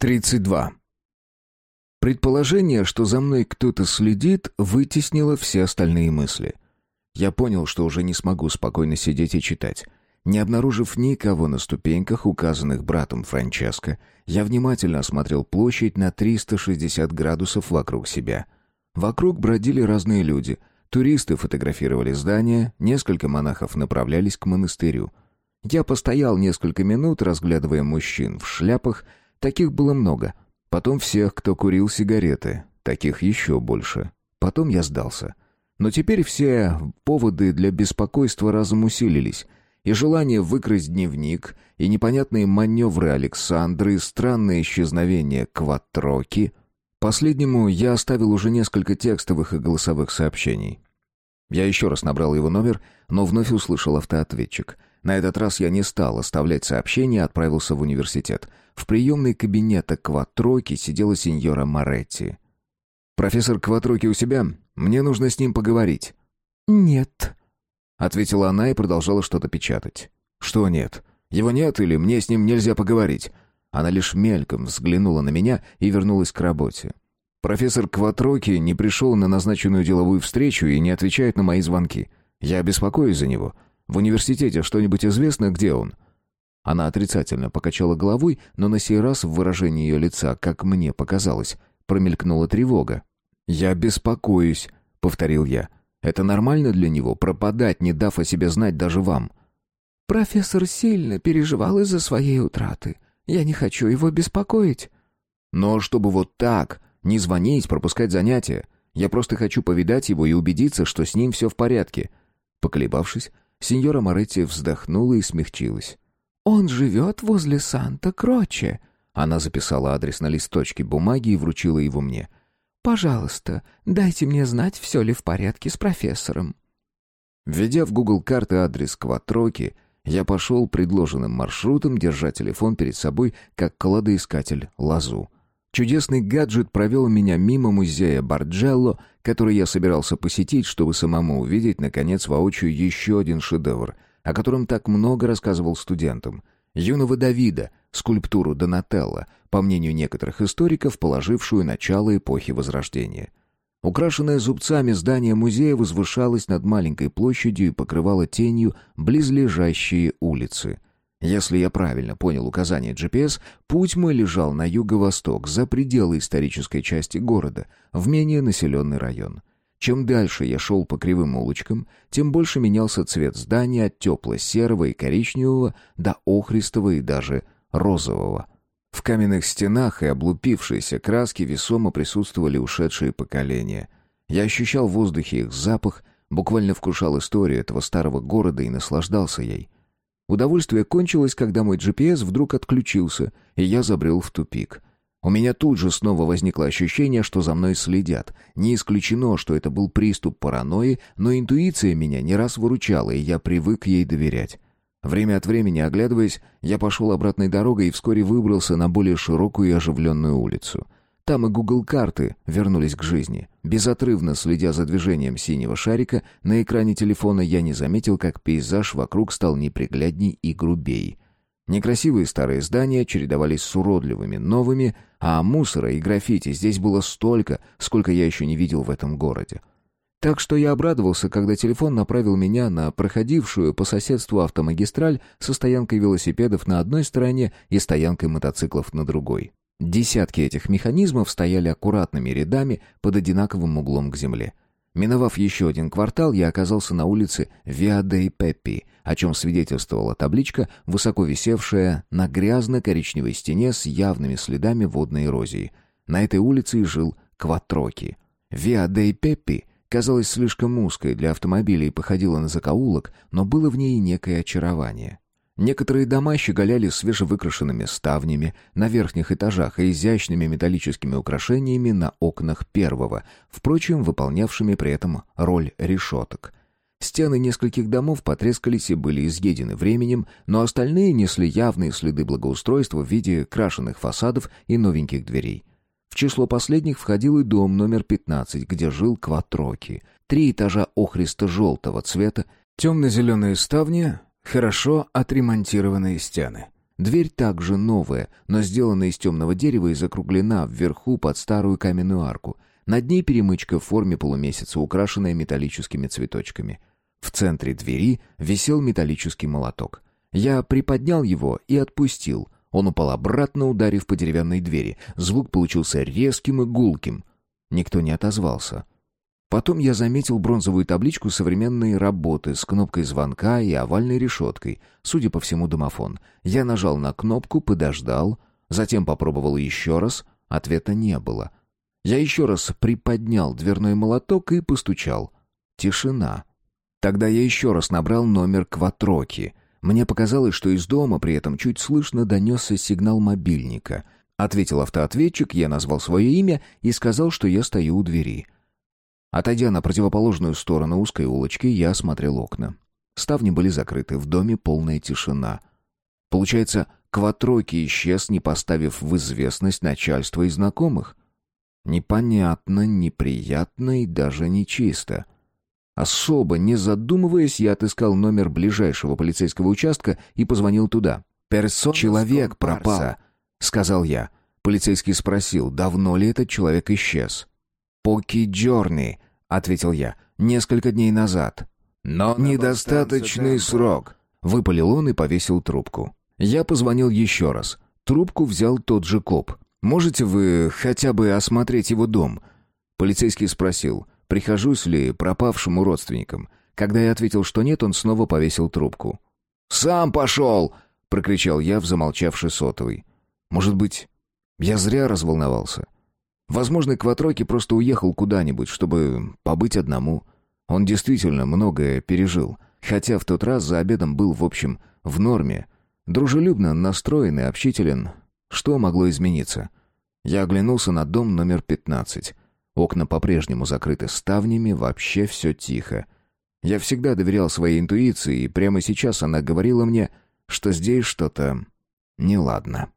32. Предположение, что за мной кто-то следит, вытеснило все остальные мысли. Я понял, что уже не смогу спокойно сидеть и читать. Не обнаружив никого на ступеньках, указанных братом Франческо, я внимательно осмотрел площадь на 360 градусов вокруг себя. Вокруг бродили разные люди. Туристы фотографировали здания, несколько монахов направлялись к монастырю. Я постоял несколько минут, разглядывая мужчин в шляпах, таких было много. Потом всех, кто курил сигареты, таких еще больше. Потом я сдался. Но теперь все поводы для беспокойства разом усилились — и желание выкрасть дневник, и непонятные маневры Александры, и странное исчезновение Кватроки. Последнему я оставил уже несколько текстовых и голосовых сообщений. Я еще раз набрал его номер, но вновь услышал автоответчик. На этот раз я не стал оставлять сообщение, отправился в университет. В приемной кабинета Кватроки сидела сеньора Моретти. «Профессор Кватроки у себя? Мне нужно с ним поговорить». «Нет», ответила она и продолжала что-то печатать. Что нет? Его нет или мне с ним нельзя поговорить? Она лишь мельком взглянула на меня и вернулась к работе. Профессор Кватроки не пришел на назначенную деловую встречу и не отвечает на мои звонки. Я беспокоюсь за него. В университете что-нибудь известно, где он? Она отрицательно покачала головой, но на сей раз в выражении ее лица, как мне показалось, промелькнула тревога. «Я беспокоюсь», — повторил я. Это нормально для него пропадать, не дав о себе знать даже вам. Профессор сильно переживал из-за своей утраты. Я не хочу его беспокоить. Но чтобы вот так, не звонить, пропускать занятия. Я просто хочу повидать его и убедиться, что с ним все в порядке. Поколебавшись, сеньора Моретти вздохнула и смягчилась. Он живет возле Санта-Кроче. Она записала адрес на листочке бумаги и вручила его мне. Пожалуйста, дайте мне знать, все ли в порядке с профессором». Введя в Google карты адрес Кватроки, я пошел предложенным маршрутом, держа телефон перед собой, как кладоискатель лазу. Чудесный гаджет провел меня мимо музея Барджелло, который я собирался посетить, чтобы самому увидеть, наконец, воочию еще один шедевр, о котором так много рассказывал студентам. Юного Давида, скульптуру Донателло, по мнению некоторых историков, положившую начало эпохи Возрождения. Украшенное зубцами здание музея возвышалось над маленькой площадью и покрывало тенью близлежащие улицы. Если я правильно понял указание GPS, путь мой лежал на юго-восток, за пределы исторической части города, в менее населенный район. Чем дальше я шел по кривым улочкам, тем больше менялся цвет здания от тепло-серого и коричневого до охристого и даже розового. В каменных стенах и облупившейся краске весомо присутствовали ушедшие поколения. Я ощущал в воздухе их запах, буквально вкушал историю этого старого города и наслаждался ей. Удовольствие кончилось, когда мой GPS вдруг отключился, и я забрел в тупик. У меня тут же снова возникло ощущение, что за мной следят. Не исключено, что это был приступ паранойи, но интуиция меня не раз выручала, и я привык ей доверять. Время от времени, оглядываясь, я пошел обратной дорогой и вскоре выбрался на более широкую и оживленную улицу. Там и Google-карты вернулись к жизни. Безотрывно следя за движением синего шарика, на экране телефона я не заметил, как пейзаж вокруг стал неприглядней и грубей. Некрасивые старые здания чередовались с уродливыми новыми, а мусора и граффити здесь было столько, сколько я еще не видел в этом городе. Так что я обрадовался, когда телефон направил меня на проходившую по соседству автомагистраль со стоянкой велосипедов на одной стороне и стоянкой мотоциклов на другой. Десятки этих механизмов стояли аккуратными рядами под одинаковым углом к земле. Миновав еще один квартал, я оказался на улице Виа дей Пеппи, о чем свидетельствовала табличка, высоко висевшая на грязно-коричневой стене с явными следами водной эрозии. На этой улице и жил Кватроки. Виа дей Пеппи казалась слишком узкой для автомобиля и походила на закоулок, но было в ней некое очарование. Некоторые дома щеголяли свежевыкрашенными ставнями на верхних этажах и изящными металлическими украшениями на окнах первого, впрочем, выполнявшими при этом роль решеток. Стены нескольких домов потрескались и были изъедены временем, но остальные несли явные следы благоустройства в виде крашеных фасадов и новеньких дверей. В число последних входил и дом номер 15, где жил Кватроки. Три этажа охристо-желтого цвета, темно-зеленые ставни, хорошо отремонтированные стены. Дверь также новая, но сделана из темного дерева и закруглена вверху под старую каменную арку. Над ней перемычка в форме полумесяца, украшенная металлическими цветочками. В центре двери висел металлический молоток. Я приподнял его и отпустил. Он упал обратно, ударив по деревянной двери. Звук получился резким и гулким. Никто не отозвался. Потом я заметил бронзовую табличку современной работы с кнопкой звонка и овальной решеткой, судя по всему, домофон. Я нажал на кнопку, подождал, затем попробовал еще раз, ответа не было. Я еще раз приподнял дверной молоток и постучал. Тишина. Тогда я еще раз набрал номер Кватроки. Мне показалось, что из дома при этом чуть слышно донесся сигнал мобильника. Ответил автоответчик, я назвал свое имя и сказал, что я стою у двери. — Отойдя на противоположную сторону узкой улочки, я осмотрел окна. Ставни были закрыты, в доме полная тишина. Получается, Кватроки исчез, не поставив в известность начальство и знакомых. Непонятно, неприятно и даже нечисто. Особо не задумываясь, я отыскал номер ближайшего полицейского участка и позвонил туда. «Персон человек пропал», — сказал я. Полицейский спросил, давно ли этот человек исчез. «Поки Джорни», — ответил я, — «несколько дней назад». «Но недостаточный срок», — выпалил он и повесил трубку. Я позвонил еще раз. Трубку взял тот же коп. «Можете вы хотя бы осмотреть его дом?» Полицейский спросил, прихожусь ли пропавшему родственникам. Когда я ответил, что нет, он снова повесил трубку. «Сам пошел!» — прокричал я в замолчавший сотовый. «Может быть, я зря разволновался?» Возможно, Кватроки просто уехал куда-нибудь, чтобы побыть одному. Он действительно многое пережил, хотя в тот раз за обедом был, в общем, в норме. Дружелюбно настроен и общителен. Что могло измениться? Я оглянулся на дом номер 15. Окна по-прежнему закрыты ставнями, вообще все тихо. Я всегда доверял своей интуиции, и прямо сейчас она говорила мне, что здесь что-то неладно.